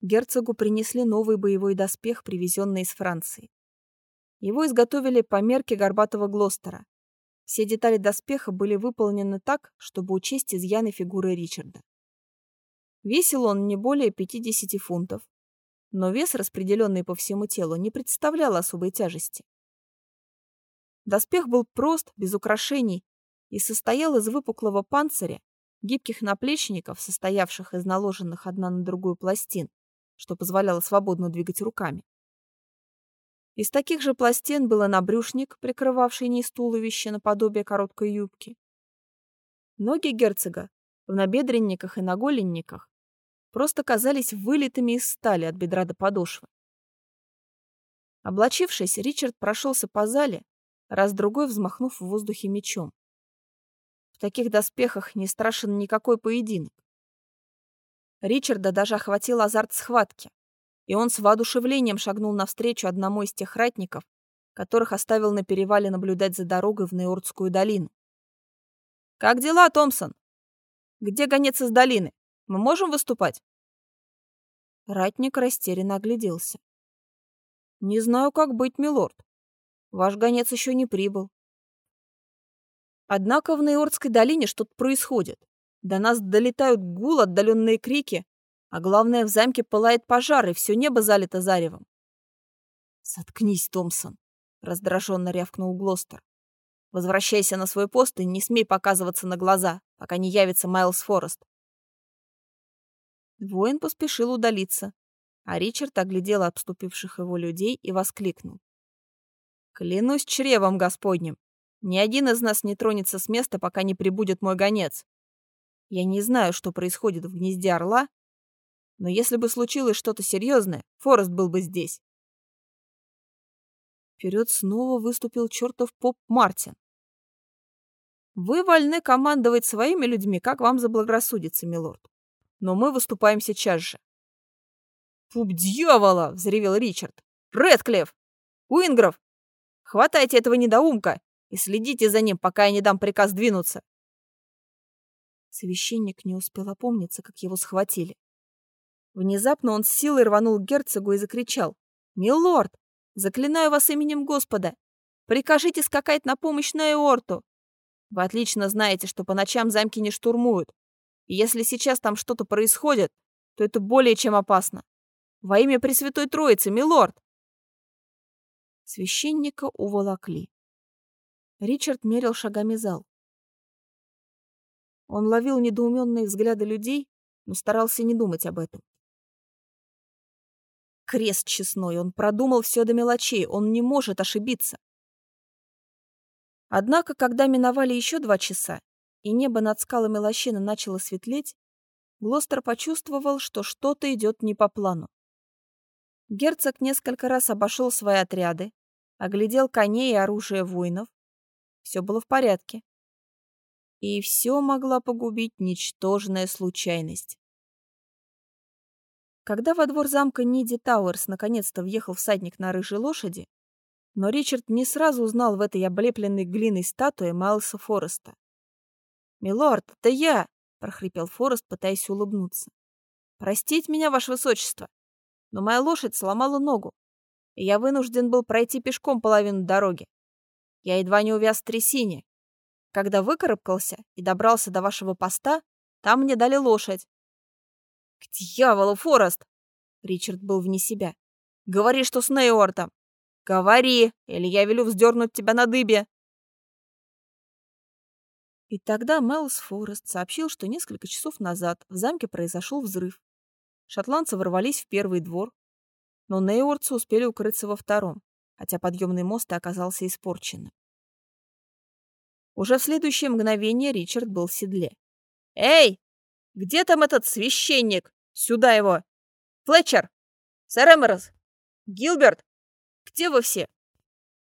герцогу принесли новый боевой доспех, привезенный из Франции. Его изготовили по мерке горбатого Глостера. Все детали доспеха были выполнены так, чтобы учесть изъяны фигуры Ричарда. Весил он не более 50 фунтов, но вес, распределенный по всему телу, не представлял особой тяжести. Доспех был прост, без украшений, и состоял из выпуклого панциря, гибких наплечников, состоявших из наложенных одна на другую пластин, что позволяло свободно двигать руками. Из таких же пластин был набрюшник, прикрывавший низ туловища наподобие короткой юбки. Ноги герцога в набедренниках и наголенниках просто казались вылитыми из стали от бедра до подошвы. Облачившись, Ричард прошелся по зале, раз-другой взмахнув в воздухе мечом. В таких доспехах не страшен никакой поединок. Ричарда даже охватил азарт схватки, и он с воодушевлением шагнул навстречу одному из тех ратников, которых оставил на перевале наблюдать за дорогой в Неордскую долину. «Как дела, Томпсон? Где гонец из долины? Мы можем выступать?» Ратник растерянно огляделся. «Не знаю, как быть, милорд. Ваш гонец еще не прибыл. Однако в Нейордской долине что-то происходит. До нас долетают гул, отдаленные крики, а главное, в замке пылает пожар, и все небо залито заревом. «Заткнись, Томпсон!» — раздраженно рявкнул Глостер. «Возвращайся на свой пост и не смей показываться на глаза, пока не явится Майлз Форест». Воин поспешил удалиться, а Ричард оглядел обступивших его людей и воскликнул. «Клянусь чревом Господним! Ни один из нас не тронется с места, пока не прибудет мой гонец. Я не знаю, что происходит в гнезде орла, но если бы случилось что-то серьезное, Форест был бы здесь. Вперед снова выступил чертов поп Мартин. Вы вольны командовать своими людьми, как вам заблагорассудится, милорд. Но мы выступаем сейчас же. «Пуп дьявола!» — взревел Ричард. «Рэдклифф! Уингров! Хватайте этого недоумка и следите за ним, пока я не дам приказ двинуться!» Священник не успел опомниться, как его схватили. Внезапно он с силой рванул к герцогу и закричал. «Милорд, заклинаю вас именем Господа! Прикажите скакать на помощь на Эорту! Вы отлично знаете, что по ночам замки не штурмуют. И если сейчас там что-то происходит, то это более чем опасно. Во имя Пресвятой Троицы, милорд!» Священника уволокли. Ричард мерил шагами зал. Он ловил недоуменные взгляды людей, но старался не думать об этом. Крест честной, он продумал все до мелочей, он не может ошибиться. Однако, когда миновали еще два часа, и небо над скалами лощины начало светлеть, Глостер почувствовал, что что-то идет не по плану. Герцог несколько раз обошел свои отряды, оглядел коней и оружие воинов. Все было в порядке. И все могла погубить ничтожная случайность. Когда во двор замка Ниди Тауэрс наконец-то въехал всадник на рыжей лошади, но Ричард не сразу узнал в этой облепленной глиной статуе Майлса Фореста. «Милорд, это я!» — прохрипел Форест, пытаясь улыбнуться. «Простите меня, ваше высочество, но моя лошадь сломала ногу, и я вынужден был пройти пешком половину дороги. Я едва не увяз в трясине. Когда выкарабкался и добрался до вашего поста, там мне дали лошадь. «К дьяволу, Форест!» Ричард был вне себя. «Говори, что с Нейортом! Говори, или я велю вздернуть тебя на дыбе!» И тогда Мэлс Форест сообщил, что несколько часов назад в замке произошел взрыв. Шотландцы ворвались в первый двор, но нейорцы успели укрыться во втором, хотя подъемный мост и оказался испорченным. Уже в следующее мгновение Ричард был в седле. «Эй, где там этот священник? Сюда его! Флетчер! Сэр Эмерс! Гилберт! Где вы все?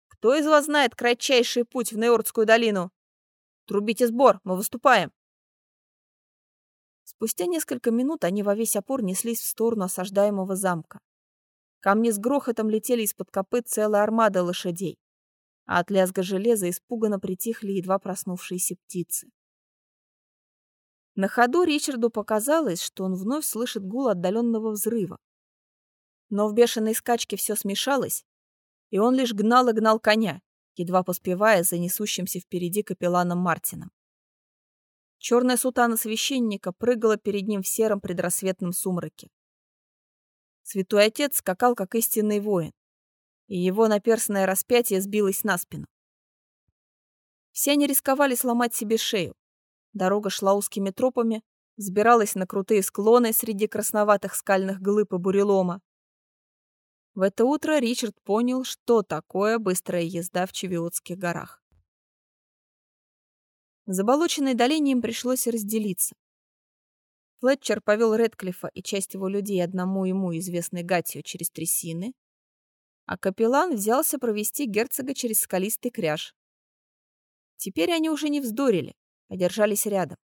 Кто из вас знает кратчайший путь в Неордскую долину? Трубите сбор, мы выступаем!» Спустя несколько минут они во весь опор неслись в сторону осаждаемого замка. Камни с грохотом летели из-под копыт целая армада лошадей, а от лязга железа испуганно притихли едва проснувшиеся птицы. На ходу Ричарду показалось, что он вновь слышит гул отдаленного взрыва, Но в бешеной скачке все смешалось, и он лишь гнал и гнал коня, едва поспевая за несущимся впереди капелланом Мартином. Черная сутана священника прыгала перед ним в сером предрассветном сумраке. Святой отец скакал, как истинный воин, и его наперстное распятие сбилось на спину. Все они рисковали сломать себе шею. Дорога шла узкими тропами, взбиралась на крутые склоны среди красноватых скальных глыб и бурелома. В это утро Ричард понял, что такое быстрая езда в Чевиотских горах. В заболоченной долине им пришлось разделиться. Флетчер повел Редклифа и часть его людей одному ему известной Гатью через трясины, а капеллан взялся провести герцога через скалистый кряж. Теперь они уже не вздорили, а держались рядом.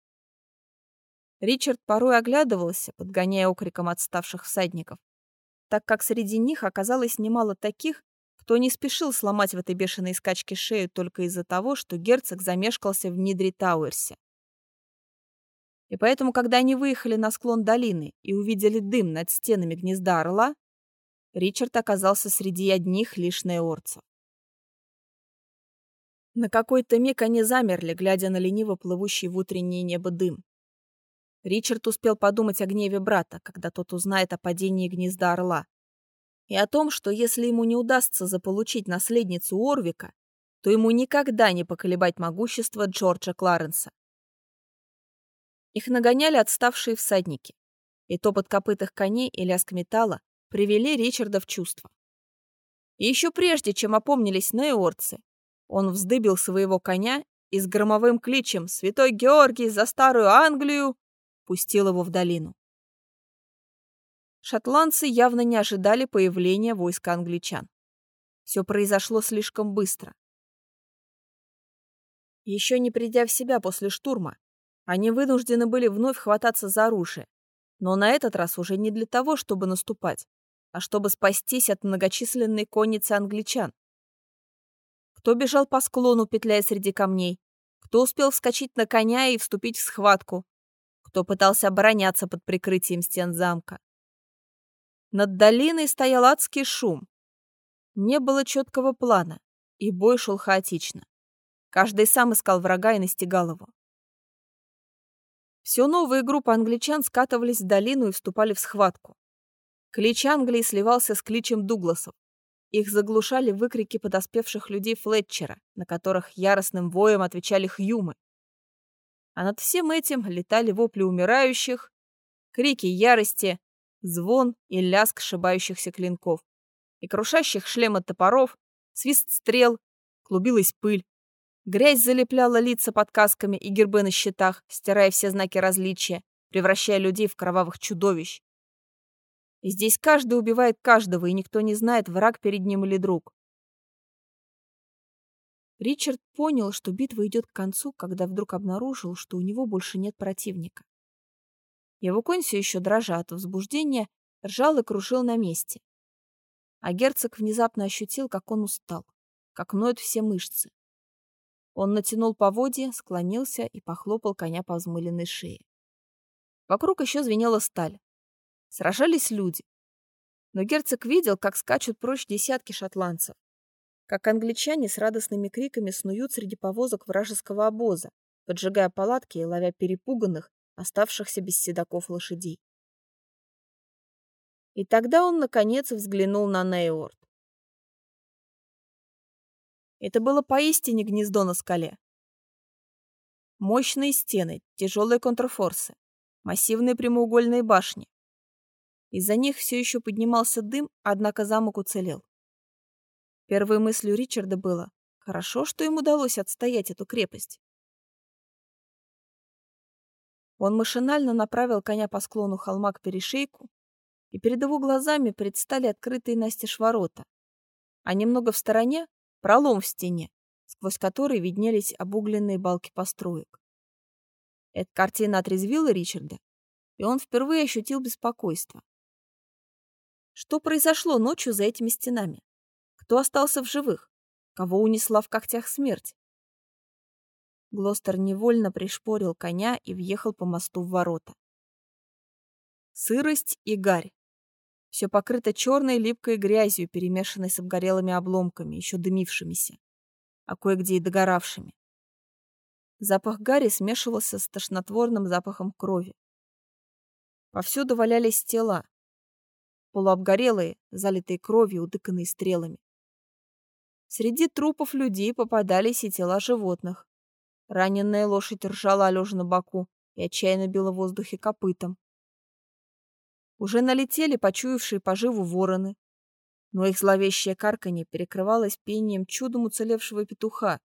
Ричард порой оглядывался, подгоняя окриком отставших всадников, так как среди них оказалось немало таких, кто не спешил сломать в этой бешеной скачке шею только из-за того, что герцог замешкался в Нидри Тауэрсе. И поэтому, когда они выехали на склон долины и увидели дым над стенами гнезда орла, Ричард оказался среди одних лишь неорцев. На какой-то миг они замерли, глядя на лениво плывущий в утреннее небо дым. Ричард успел подумать о гневе брата, когда тот узнает о падении гнезда орла. И о том, что если ему не удастся заполучить наследницу Орвика, то ему никогда не поколебать могущество Джорджа Кларенса. Их нагоняли отставшие всадники, и топот копытых коней и лязг металла привели Ричарда в чувство. Еще прежде, чем опомнились неорцы, он вздыбил своего коня и с громовым кличем «Святой Георгий за старую Англию!» пустил его в долину. Шотландцы явно не ожидали появления войска англичан. Все произошло слишком быстро. Еще не придя в себя после штурма, они вынуждены были вновь хвататься за оружие, но на этот раз уже не для того, чтобы наступать, а чтобы спастись от многочисленной конницы англичан. Кто бежал по склону, петляя среди камней, кто успел вскочить на коня и вступить в схватку, кто пытался обороняться под прикрытием стен замка. Над долиной стоял адский шум. Не было четкого плана, и бой шел хаотично. Каждый сам искал врага и настигал его. Все новые группы англичан скатывались в долину и вступали в схватку. Клич Англии сливался с кличем Дугласов. Их заглушали выкрики подоспевших людей Флетчера, на которых яростным воем отвечали хьюмы. А над всем этим летали вопли умирающих, крики ярости, звон и лязг сшибающихся клинков, и крушащих шлема топоров, свист стрел, клубилась пыль. Грязь залепляла лица под касками и гербы на щитах, стирая все знаки различия, превращая людей в кровавых чудовищ. Здесь каждый убивает каждого, и никто не знает, враг перед ним или друг. Ричард понял, что битва идет к концу, когда вдруг обнаружил, что у него больше нет противника. Его конь все еще дрожа от возбуждения, ржал и кружил на месте. А герцог внезапно ощутил, как он устал, как ноют все мышцы. Он натянул поводья, склонился и похлопал коня по взмыленной шее. Вокруг еще звенела сталь. Сражались люди. Но герцог видел, как скачут прочь десятки шотландцев как англичане с радостными криками снуют среди повозок вражеского обоза, поджигая палатки и ловя перепуганных, оставшихся без седаков лошадей. И тогда он, наконец, взглянул на Нейорд. Это было поистине гнездо на скале. Мощные стены, тяжелые контрфорсы, массивные прямоугольные башни. Из-за них все еще поднимался дым, однако замок уцелел. Первой мыслью Ричарда было «Хорошо, что им удалось отстоять эту крепость». Он машинально направил коня по склону холма к перешейку, и перед его глазами предстали открытые настежь ворота, а немного в стороне — пролом в стене, сквозь который виднелись обугленные балки построек. Эта картина отрезвила Ричарда, и он впервые ощутил беспокойство. Что произошло ночью за этими стенами? Кто остался в живых? Кого унесла в когтях смерть? Глостер невольно пришпорил коня и въехал по мосту в ворота. Сырость и гарь. все покрыто черной липкой грязью, перемешанной с обгорелыми обломками, еще дымившимися, а кое-где и догоравшими. Запах гари смешивался с тошнотворным запахом крови. Повсюду валялись тела, полуобгорелые, залитые кровью, утыканные стрелами. Среди трупов людей попадались и тела животных. Раненая лошадь ржала лежа на боку и отчаянно била в воздухе копытом. Уже налетели почуявшие поживу вороны, но их зловещее карканье перекрывалось пением чудом уцелевшего петуха,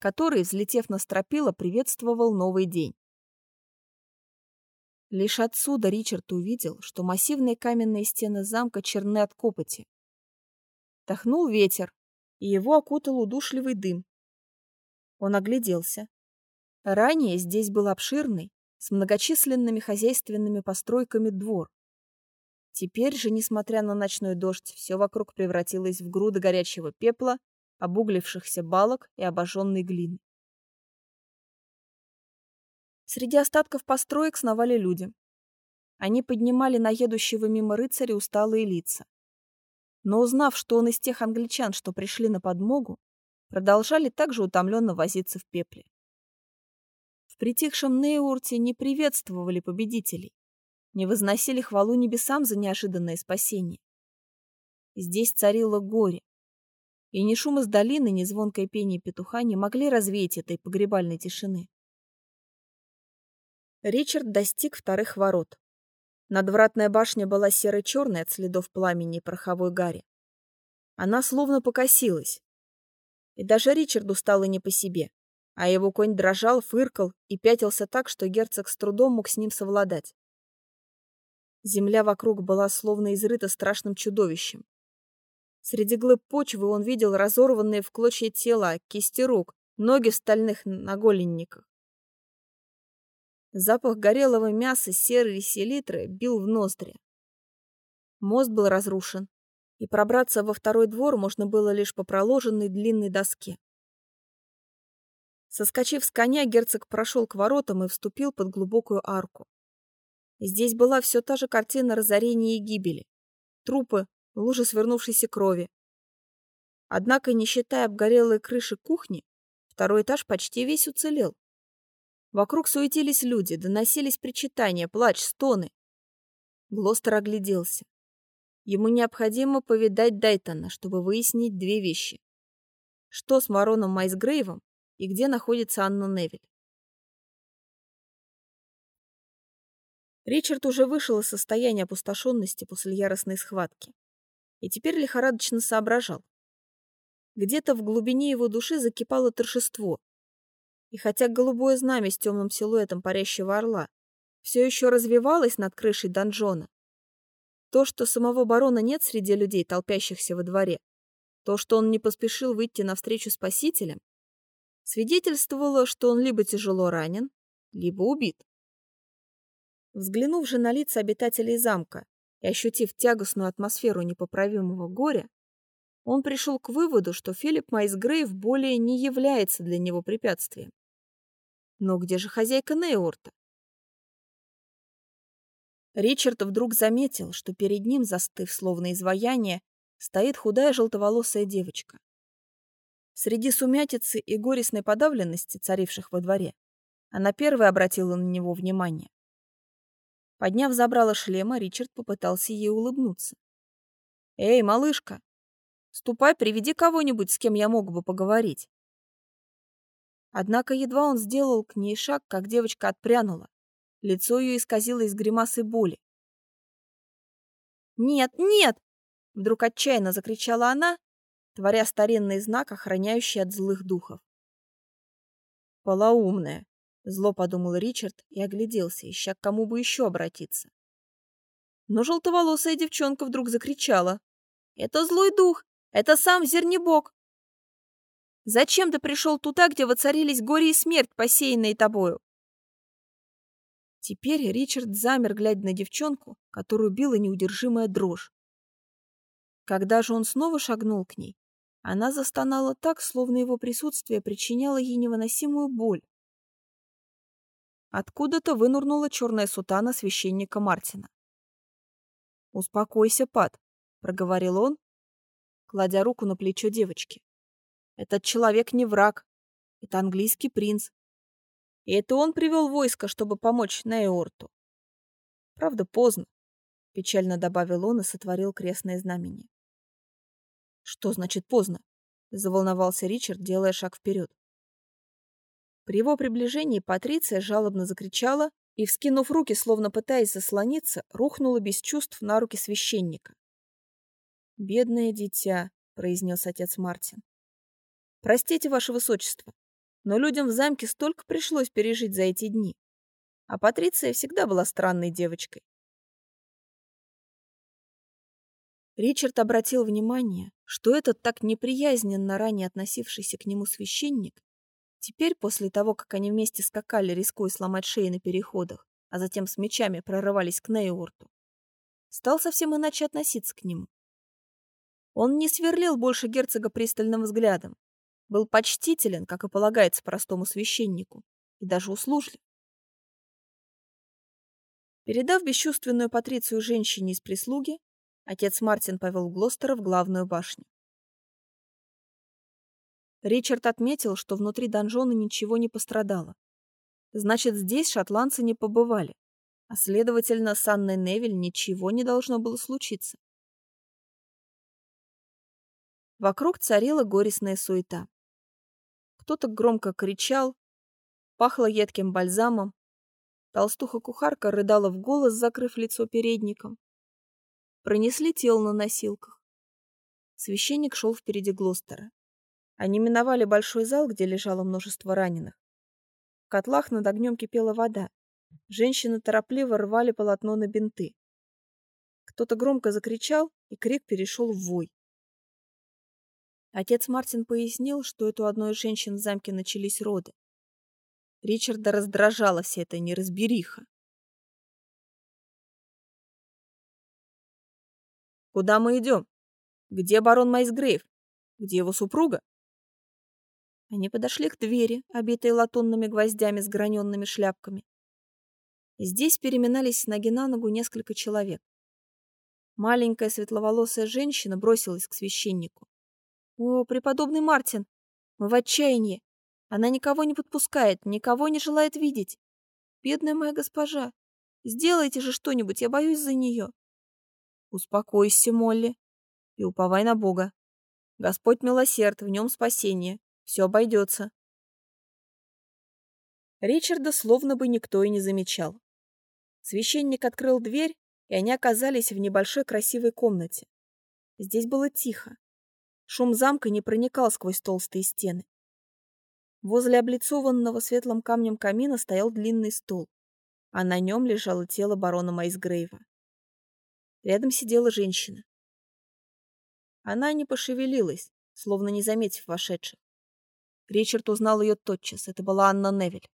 который, взлетев на стропила, приветствовал новый день. Лишь отсюда Ричард увидел, что массивные каменные стены замка черны от копоти. Тахнул ветер, и его окутал удушливый дым. Он огляделся. Ранее здесь был обширный, с многочисленными хозяйственными постройками двор. Теперь же, несмотря на ночной дождь, все вокруг превратилось в груды горячего пепла, обуглившихся балок и обожженной глины. Среди остатков построек сновали люди. Они поднимали на едущего мимо рыцаря усталые лица. Но узнав, что он из тех англичан, что пришли на подмогу, продолжали также утомленно возиться в пепле. В притихшем Нейурте не приветствовали победителей не возносили хвалу небесам за неожиданное спасение. Здесь царило горе, и ни шум из долины, ни звонкое пение петуха не могли развеять этой погребальной тишины. Ричард достиг вторых ворот. Надвратная башня была серо-черной от следов пламени и пороховой гари. Она словно покосилась. И даже Ричарду стало не по себе, а его конь дрожал, фыркал и пятился так, что герцог с трудом мог с ним совладать. Земля вокруг была словно изрыта страшным чудовищем. Среди глыб почвы он видел разорванные в клочья тела, кисти рук, ноги в стальных наголенниках. Запах горелого мяса, серы и селитры бил в ноздри. Мост был разрушен, и пробраться во второй двор можно было лишь по проложенной длинной доске. Соскочив с коня, герцог прошел к воротам и вступил под глубокую арку. Здесь была все та же картина разорения и гибели. Трупы, лужи свернувшейся крови. Однако, не считая обгорелой крыши кухни, второй этаж почти весь уцелел. Вокруг суетились люди, доносились причитания, плач, стоны. Глостер огляделся. Ему необходимо повидать Дайтона, чтобы выяснить две вещи. Что с Мароном Майсгрейвом и где находится Анна Невиль. Ричард уже вышел из состояния опустошенности после яростной схватки и теперь лихорадочно соображал. Где-то в глубине его души закипало торжество, и хотя голубое знамя с темным силуэтом парящего орла все еще развивалось над крышей донжона, то, что самого барона нет среди людей, толпящихся во дворе, то, что он не поспешил выйти навстречу спасителям, свидетельствовало, что он либо тяжело ранен, либо убит. Взглянув же на лица обитателей замка и ощутив тягостную атмосферу непоправимого горя, он пришел к выводу, что Филипп Майсгрейв более не является для него препятствием. Но где же хозяйка Нейорта? Ричард вдруг заметил, что перед ним, застыв словно изваяние, стоит худая желтоволосая девочка. Среди сумятицы и горестной подавленности, царивших во дворе, она первая обратила на него внимание. Подняв забрало шлема, Ричард попытался ей улыбнуться. «Эй, малышка, ступай, приведи кого-нибудь, с кем я мог бы поговорить». Однако едва он сделал к ней шаг, как девочка отпрянула. Лицо ее исказилось гримасой боли. «Нет, нет!» — вдруг отчаянно закричала она, творя старинный знак, охраняющий от злых духов. «Полоумная!» Зло подумал Ричард и огляделся, ища к кому бы еще обратиться. Но желтоволосая девчонка вдруг закричала. «Это злой дух! Это сам Зернебог! Зачем ты пришел туда, где воцарились горе и смерть, посеянные тобою?» Теперь Ричард замер, глядя на девчонку, которую била неудержимая дрожь. Когда же он снова шагнул к ней, она застонала так, словно его присутствие причиняло ей невыносимую боль. Откуда-то вынурнула черная сутана священника Мартина. «Успокойся, Пат», — проговорил он, кладя руку на плечо девочки. «Этот человек не враг. Это английский принц. И это он привел войско, чтобы помочь Нейорту. Правда, поздно, — печально добавил он и сотворил крестное знамение. «Что значит поздно?» — заволновался Ричард, делая шаг вперед. При его приближении Патриция жалобно закричала и, вскинув руки, словно пытаясь заслониться, рухнула без чувств на руки священника. «Бедное дитя», — произнес отец Мартин. «Простите, ваше высочество, но людям в замке столько пришлось пережить за эти дни. А Патриция всегда была странной девочкой. Ричард обратил внимание, что этот так неприязненно ранее относившийся к нему священник теперь, после того, как они вместе скакали, рискуя сломать шеи на переходах, а затем с мечами прорывались к Нейорту, стал совсем иначе относиться к нему. Он не сверлил больше герцога пристальным взглядом, был почтителен, как и полагается простому священнику, и даже услужлив. Передав бесчувственную Патрицию женщине из прислуги, Отец Мартин повел Глостера в главную башню. Ричард отметил, что внутри донжона ничего не пострадало. Значит, здесь шотландцы не побывали, а, следовательно, с Анной Невиль ничего не должно было случиться. Вокруг царила горестная суета. Кто-то громко кричал, пахло едким бальзамом. Толстуха-кухарка рыдала в голос, закрыв лицо передником. Пронесли тело на носилках. Священник шел впереди Глостера. Они миновали большой зал, где лежало множество раненых. В котлах над огнем кипела вода. Женщины торопливо рвали полотно на бинты. Кто-то громко закричал, и крик перешел в вой. Отец Мартин пояснил, что это у одной из женщин в замке начались роды. Ричарда раздражала вся эта неразбериха. Куда мы идем? Где барон Майсгрейв? Где его супруга? Они подошли к двери, обитой латунными гвоздями с граненными шляпками. Здесь переминались с ноги на ногу несколько человек. Маленькая светловолосая женщина бросилась к священнику. «О, преподобный Мартин, мы в отчаянии. Она никого не подпускает, никого не желает видеть. Бедная моя госпожа, сделайте же что-нибудь, я боюсь за нее». Успокойся, Молли, и уповай на Бога. Господь милосерд, в нем спасение. Все обойдется. Ричарда словно бы никто и не замечал. Священник открыл дверь, и они оказались в небольшой красивой комнате. Здесь было тихо. Шум замка не проникал сквозь толстые стены. Возле облицованного светлым камнем камина стоял длинный стол, а на нем лежало тело барона Майсгрейва. Рядом сидела женщина. Она не пошевелилась, словно не заметив вошедших. Ричард узнал ее тотчас. Это была Анна Невель.